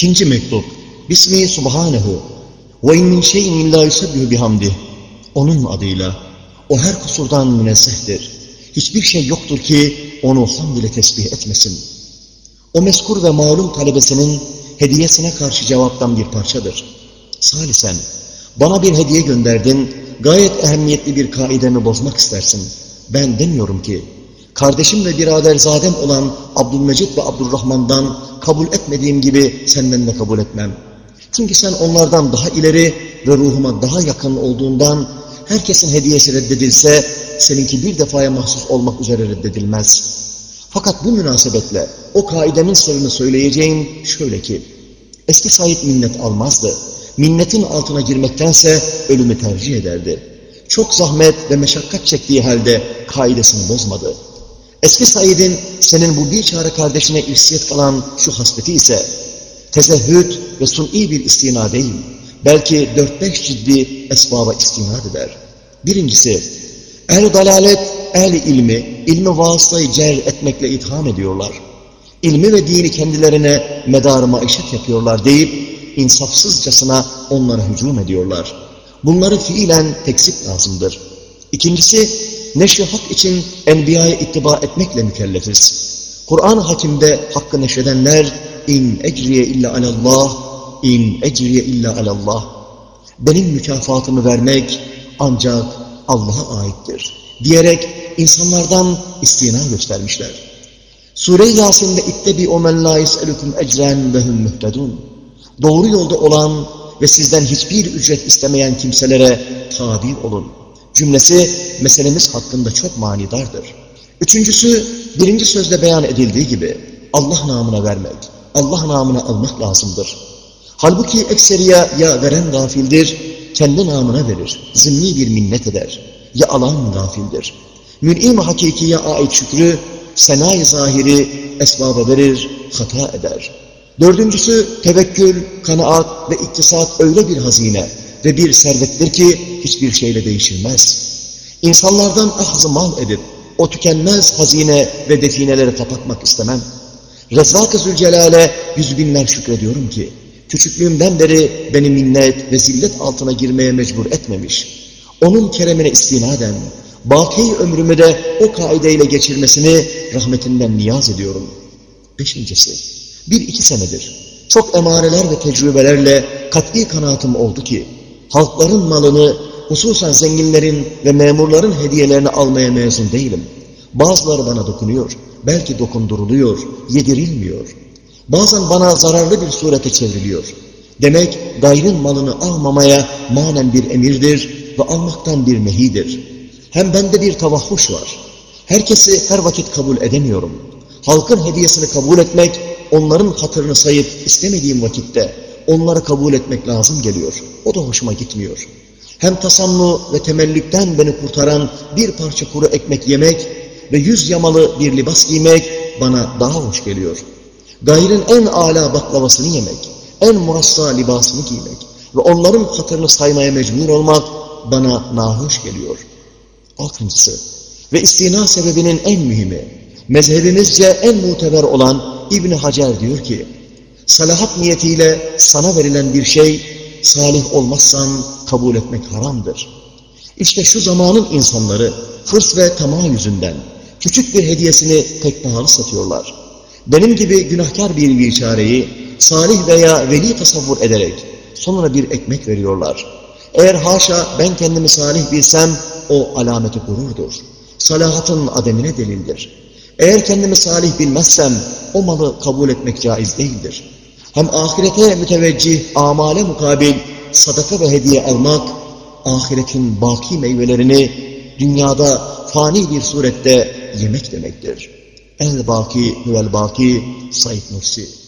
İkinci mektup. Bismi subhanehu. Ve in min şeyin illa yusebbihu bihamdih. Onun adıyla. O her kusurdan münezzehtir. Hiçbir şey yoktur ki onu hamd ile tesbih etmesin. O meskur ve malum talebesinin hediyesine karşı cevaptan bir parçadır. Salisen, bana bir hediye gönderdin, gayet ehemmiyetli bir kaidemi bozmak istersin. Ben demiyorum ki, kardeşim ve biraderzadem olan Abdülmecid ve Abdurrahman'dan kabul etmediğim gibi senden de kabul etmem. Çünkü sen onlardan daha ileri ve ruhuma daha yakın olduğundan herkesin hediyesi reddedilse seninki bir defaya mahsus olmak üzere reddedilmez. Fakat bu münasebetle o kaidemin sırrını söyleyeceğim şöyle ki, eski Said minnet almazdı. Minnetin altına girmektense ölümü tercih ederdi. Çok zahmet ve meşakkat çektiği halde kaidesini bozmadı. Eski Said'in senin bu bir çare kardeşine irsiyet kalan şu hasbeti ise tezehhüd ve sun'i bir istina değil, belki dört beş ciddi esbaba istinad eder. Birincisi, ehl dalalet, ehl ilmi, ilmi vasıtayı cer etmekle itham ediyorlar. İlmi ve dini kendilerine medar maişet yapıyorlar deyip, insafsızcasına onlara hücum ediyorlar. Bunları fiilen tekzip lazımdır. İkincisi, neşri hak için enbiyaya ittiba etmekle mükellefiz. Kur'an-ı Hakim'de hakkı neşredenler, in ecriye illa alallah, in ecriye illa alallah. Benim mükafatımı vermek ancak Allah'a aittir. Diyerek insanlardan istina göstermişler. Sure-i Yasin'de ittebi o men la yes'elukum ecren ve hum muhtedun. Doğru yolda olan ve sizden hiçbir ücret istemeyen kimselere tabi olun. Cümlesi meselemiz hakkında çok manidardır. Üçüncüsü, birinci sözde beyan edildiği gibi Allah namına vermek, Allah namına almak lazımdır. Halbuki ekseriya ya veren gafildir, kendi namına verir, zimni bir minnet eder. Ya alan gafildir. Mün'im hakikiye ait şükrü, senay zahiri esbaba verir, hata eder. Dördüncüsü tevekkül, kanaat ve iktisat öyle bir hazine ve bir servettir ki hiçbir şeyle değişilmez. İnsanlardan ahzı mal edip o tükenmez hazine ve defineleri kapatmak istemem. Rezzak-ı Zülcelal'e yüz binler şükrediyorum ki küçüklüğümden beri beni minnet ve zillet altına girmeye mecbur etmemiş. Onun keremine istinaden, baki ömrümü de o kaideyle geçirmesini rahmetinden niyaz ediyorum. Beşincisi, bir iki senedir çok emareler ve tecrübelerle kat'i kanaatim oldu ki, halkların malını, hususan zenginlerin ve memurların hediyelerini almaya mezun değilim. Bazıları bana dokunuyor, belki dokunduruluyor, yedirilmiyor. Bazen bana zararlı bir surete çevriliyor. Demek gayrın malını almamaya manen bir emirdir ve almaktan bir nehidir. Hem bende bir tavahhuş var. Herkesi her vakit kabul edemiyorum. Halkın hediyesini kabul etmek, onların hatırını sayıp istemediğim vakitte onları kabul etmek lazım geliyor. O da hoşuma gitmiyor. Hem tasammu ve temellükten beni kurtaran bir parça kuru ekmek yemek ve yüz yamalı bir libas giymek bana daha hoş geliyor. Gayrın en âlâ baklavasını yemek, en murassa libasını giymek ve onların hatırını saymaya mecbur olmak bana nahoş geliyor. Altıncısı ve istina sebebinin en mühimi, mezhebimizce en muteber olan İbni Hacer diyor ki, salahat niyetiyle sana verilen bir şey, salih olmazsan kabul etmek haramdır. İşte şu zamanın insanları, fırs ve tamah yüzünden, küçük bir hediyesini pek pahalı satıyorlar. Benim gibi günahkar bir biçareyi, salih veya veli tasavvur ederek, sonra bir ekmek veriyorlar. Eğer haşa ben kendimi salih bilsem, o alameti gururdur. Salahatın ademine delildir. Eğer kendimi salih bilmezsem o malı kabul etmek caiz değildir. Hem ahirete müteveccih, amale mukabil sadaka ve hediye almak, ahiretin baki meyvelerini dünyada fani bir surette yemek demektir. El-Baki huvel-Baki Said Nursi